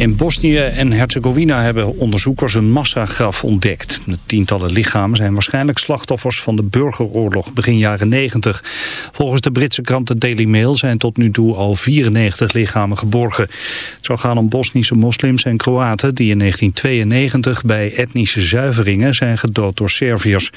In Bosnië en Herzegovina hebben onderzoekers een massagraf ontdekt. De tientallen lichamen zijn waarschijnlijk slachtoffers van de burgeroorlog begin jaren 90. Volgens de Britse krant The Daily Mail zijn tot nu toe al 94 lichamen geborgen. Het zou gaan om Bosnische moslims en Kroaten die in 1992 bij etnische zuiveringen zijn gedood door Serviërs.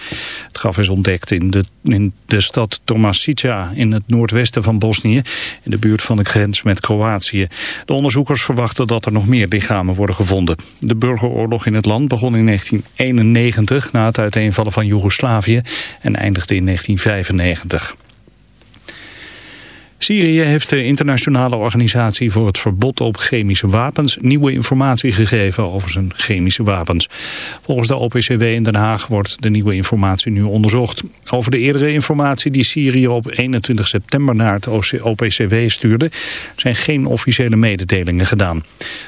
Het graf is ontdekt in de, in de stad Tomasica in het noordwesten van Bosnië, in de buurt van de grens met Kroatië. De onderzoekers verwachten dat er nog meer lichamen worden gevonden. De burgeroorlog in het land begon in 1991 na het uiteenvallen van Joegoslavië en eindigde in 1995. Syrië heeft de internationale organisatie voor het verbod op chemische wapens nieuwe informatie gegeven over zijn chemische wapens. Volgens de OPCW in Den Haag wordt de nieuwe informatie nu onderzocht. Over de eerdere informatie die Syrië op 21 september naar het OPCW stuurde zijn geen officiële mededelingen gedaan.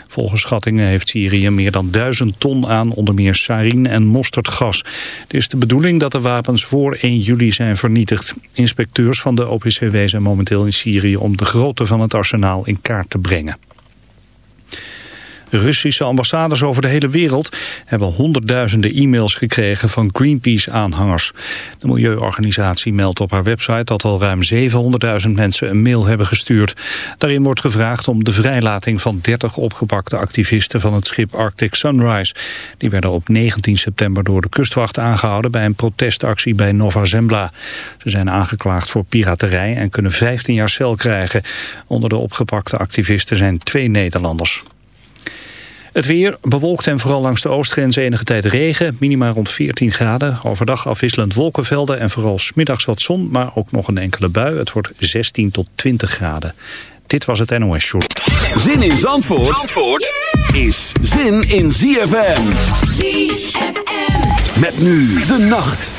Volgens schattingen heeft Syrië meer dan duizend ton aan onder meer sarin en mosterdgas. Het is de bedoeling dat de wapens voor 1 juli zijn vernietigd. Inspecteurs van de OPCW zijn momenteel in Syrië om de grootte van het arsenaal in kaart te brengen. Russische ambassades over de hele wereld hebben honderdduizenden e-mails gekregen van Greenpeace-aanhangers. De milieuorganisatie meldt op haar website dat al ruim 700.000 mensen een mail hebben gestuurd. Daarin wordt gevraagd om de vrijlating van 30 opgepakte activisten van het schip Arctic Sunrise. Die werden op 19 september door de kustwacht aangehouden bij een protestactie bij Nova Zembla. Ze zijn aangeklaagd voor piraterij en kunnen 15 jaar cel krijgen. Onder de opgepakte activisten zijn twee Nederlanders. Het weer bewolkt en vooral langs de oostgrens enige tijd regen. Minima rond 14 graden. Overdag afwisselend wolkenvelden en vooral smiddags wat zon. Maar ook nog een enkele bui. Het wordt 16 tot 20 graden. Dit was het NOS Short. Zin in Zandvoort, Zandvoort is zin in ZFM. ZFM. Met nu de nacht.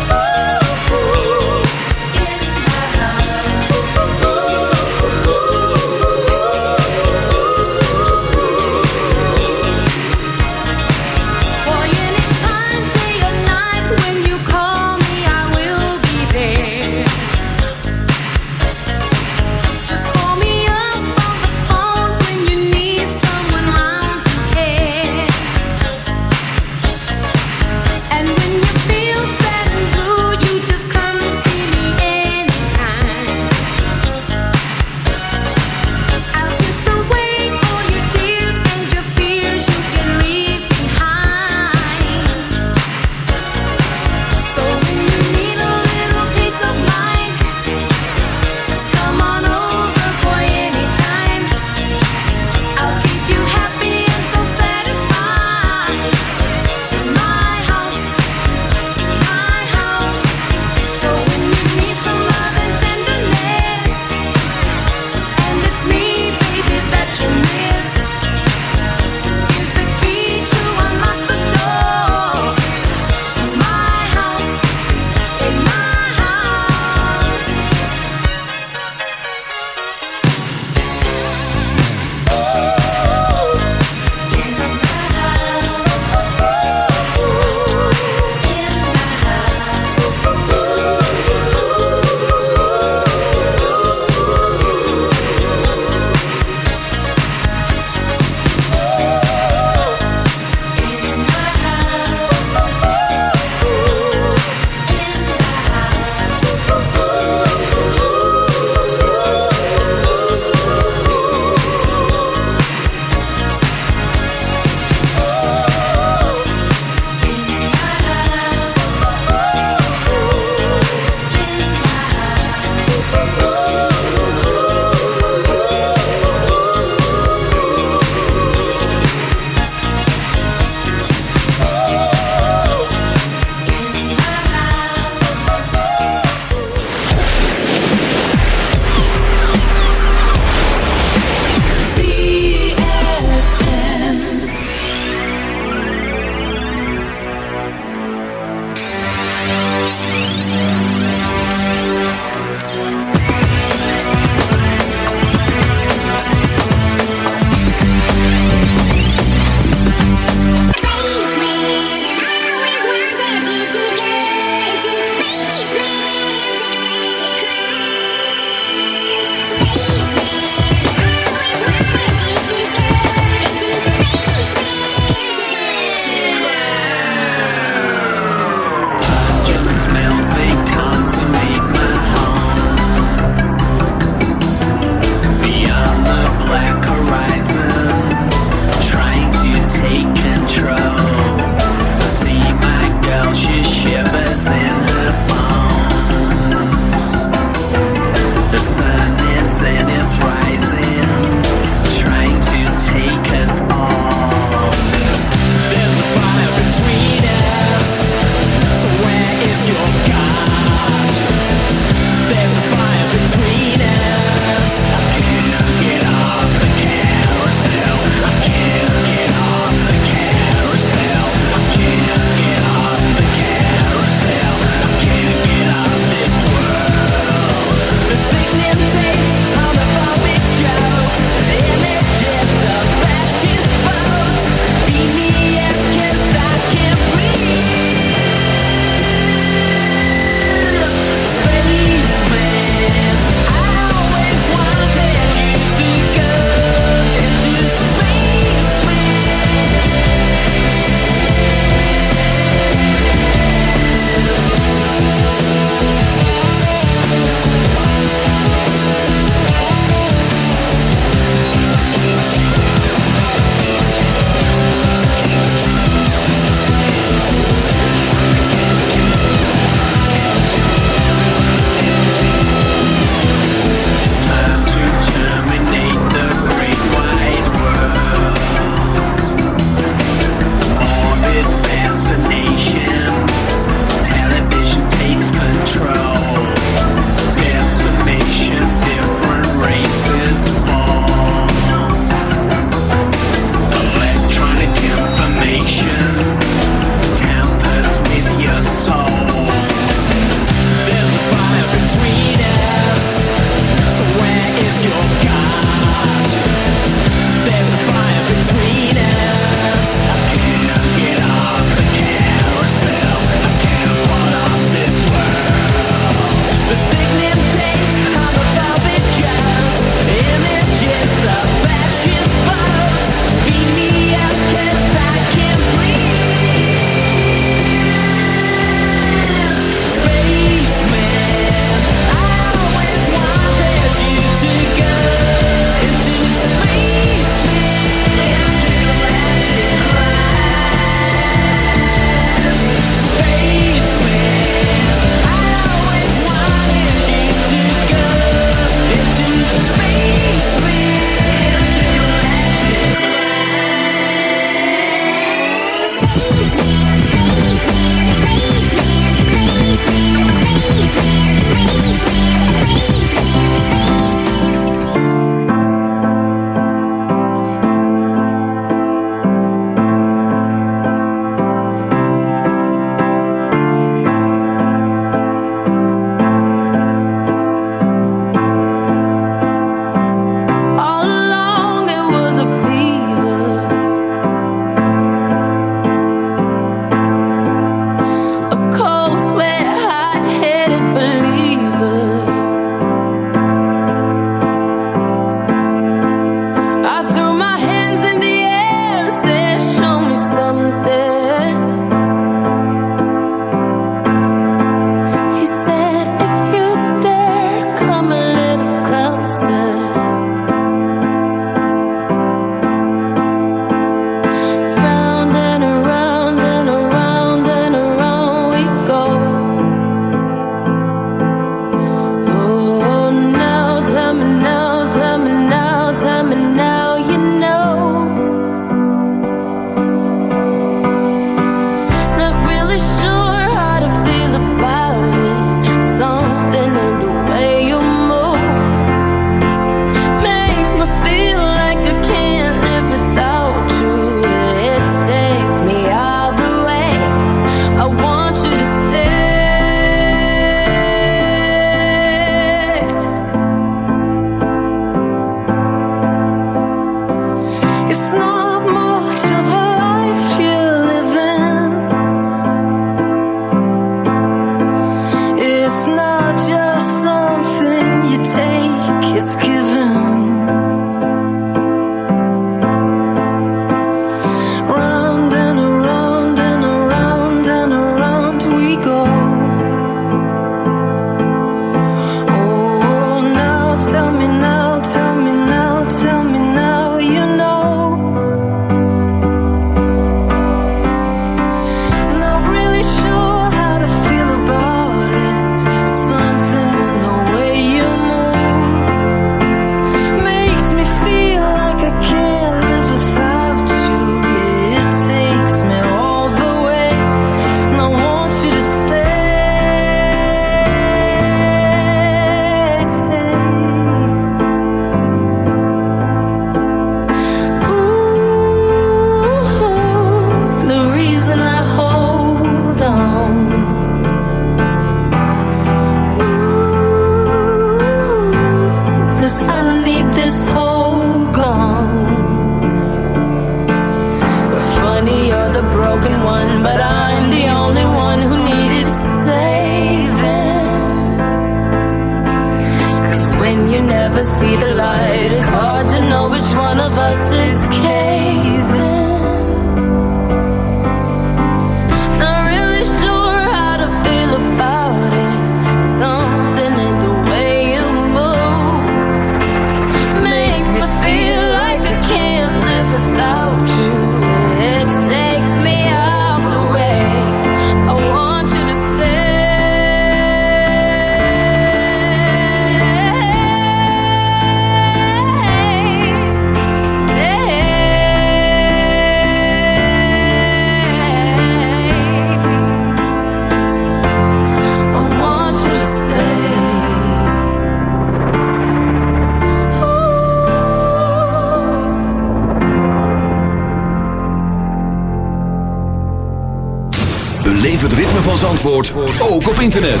Zandvoort, ook op internet.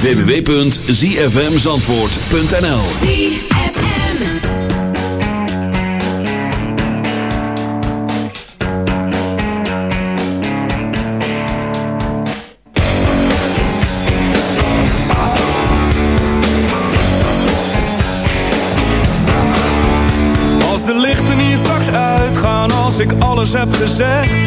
www.zfmzandvoort.nl Als de lichten hier straks uitgaan, als ik alles heb gezegd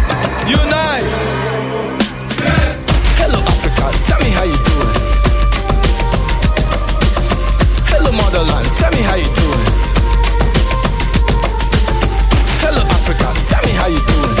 unite. Hello Africa, tell me how you doing. Hello motherland, tell me how you doing. Hello Africa, tell me how you doing.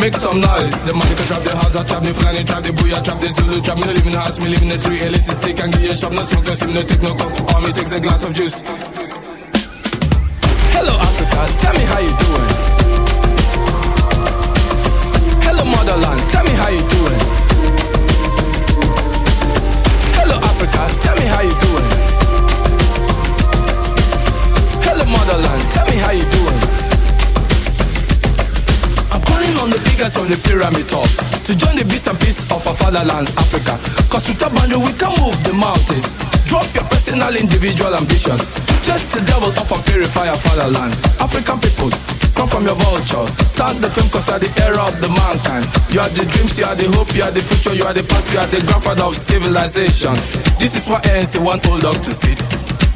Make some noise. The money can trap the house, I trap the flying, trap the booyah, trap the Zulu, trap me live in house, me live in the tree, elitist stick and give a shop, no smoke, no steam, no take no cup. Me takes a glass of juice. Hello Africa, tell me how you doing. To join the beast and peace of our fatherland, Africa. Cause with a boundary we can move the mountains. Drop your personal, individual ambitions. Just the devil of our purify our fatherland. African people, come from your vulture. Start the film cause you are the era of the mankind. You are the dreams, you are the hope, you are the future, you are the past, you are the grandfather of civilization. This is why ANC want old dog to sit.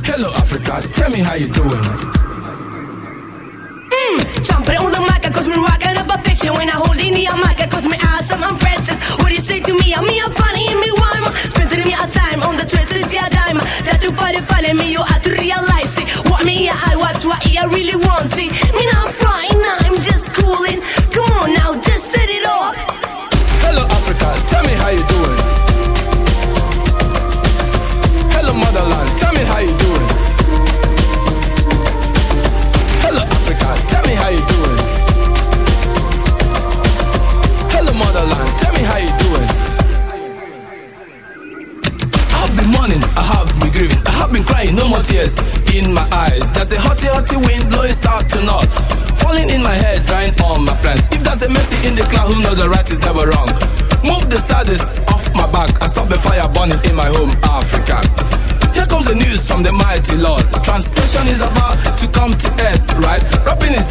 Hello, Africa, tell me how you doing. Mm, jumping on the mic, cause me rockin' up a fiction. When I hold in the mic, cause me awesome, I'm Francis What do you say to me? I'm me, I'm funny, me rhyme Spending me a time on the twisted yeah dime. Try to find it, find me, you have to realize it. What me, I watch, what I really want it. Me not tears in my eyes. There's a hotty, hotty wind blowing south to north. Falling in my head, drying all my plans. If there's a mercy in the cloud, who knows the right is never wrong. Move the saddest off my back and stop the fire burning in my home, Africa. Here comes the news from the mighty Lord. Translation is about to come to end, right? Rapping is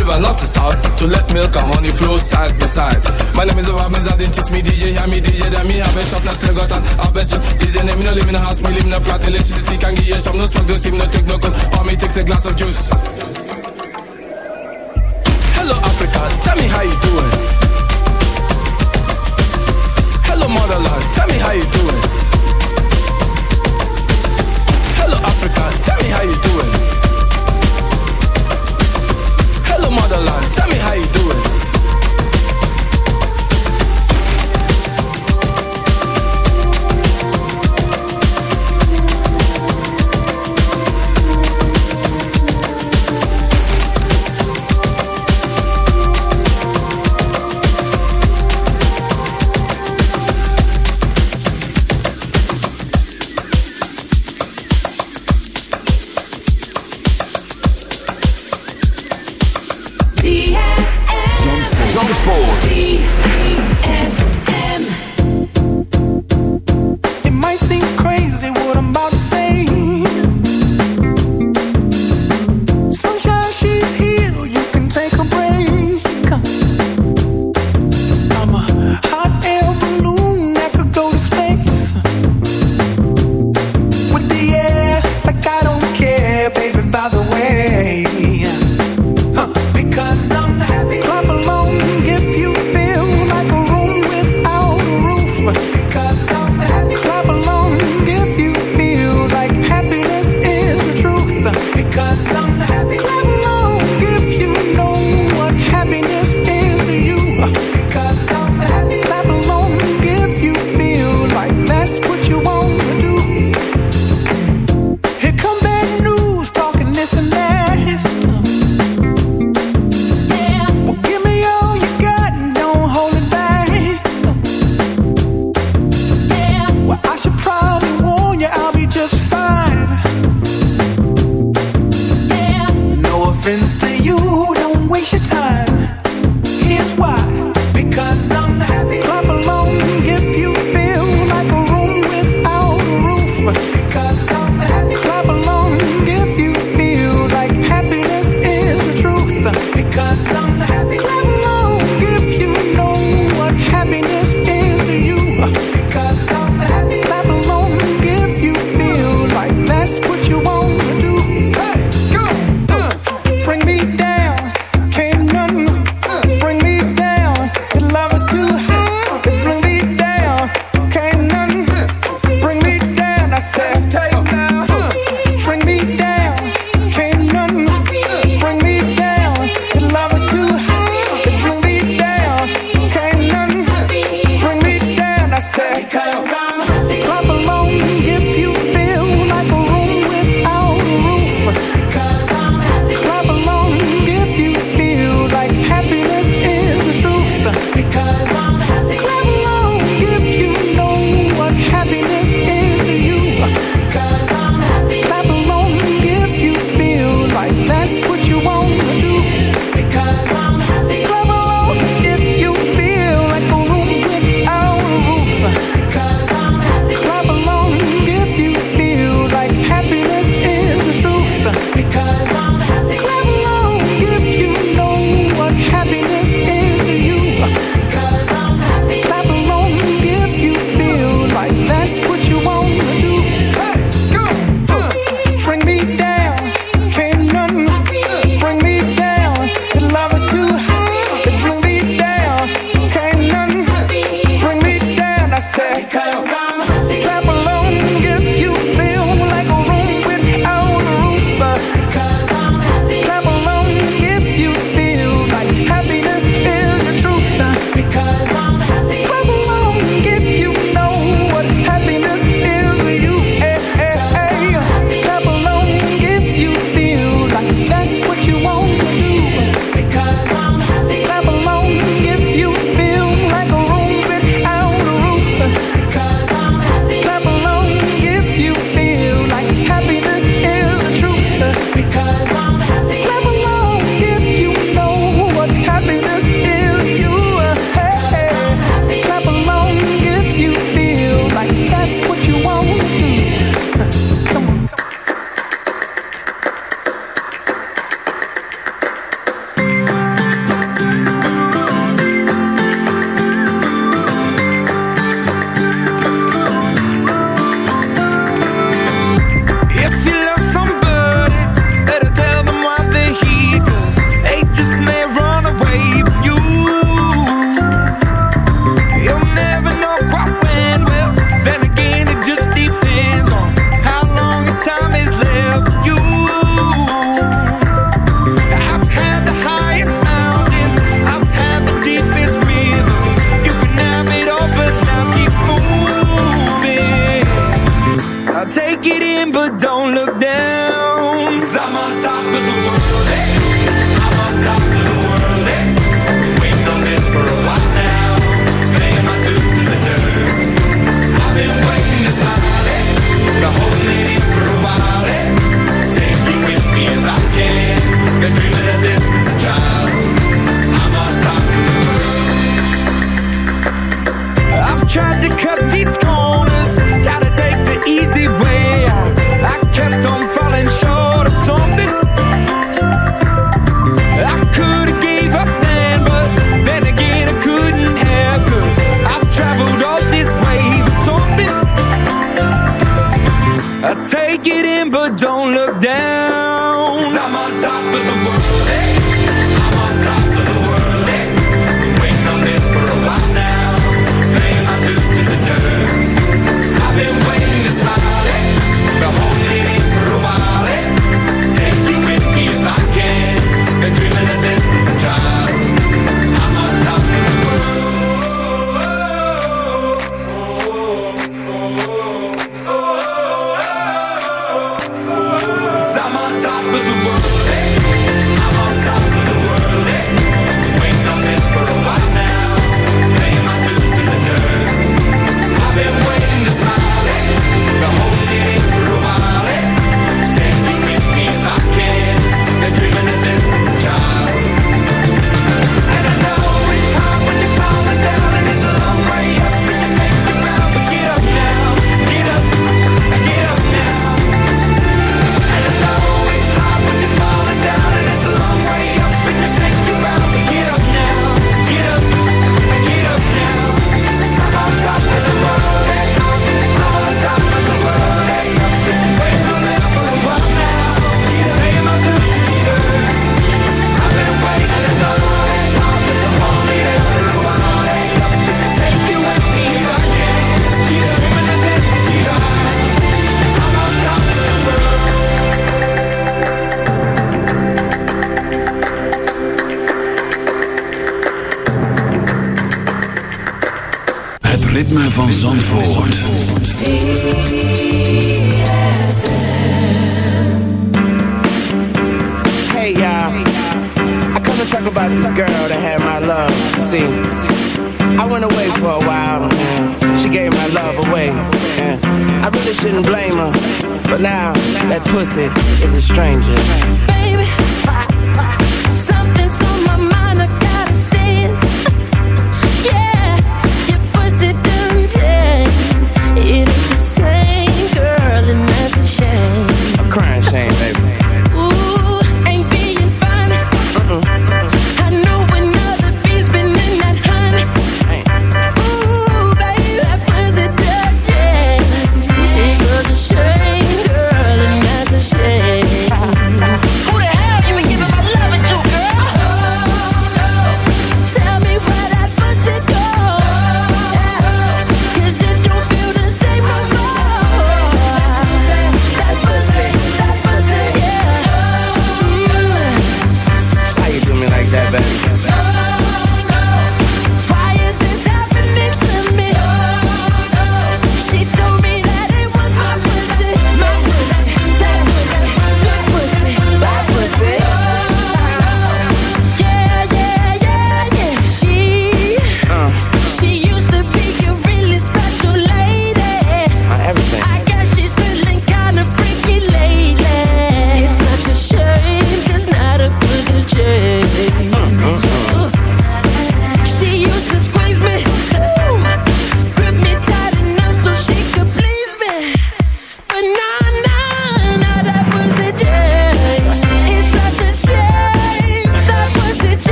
river, not to south, to let milk and honey flow side by side. My name is Obama, I didn't teach me DJ, hear me DJ, then me have a shop, now still got an shop. DJ name, me no live in a house, me live in a flat, electricity can give you some, no smoke, no steam, no take no cold, or me takes a glass of juice. Hello Africa, tell me how you doing. Hello motherland, tell me how you doing. Hello Africa, tell me how you doing.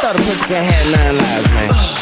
thought a pussy could have nine lives, man.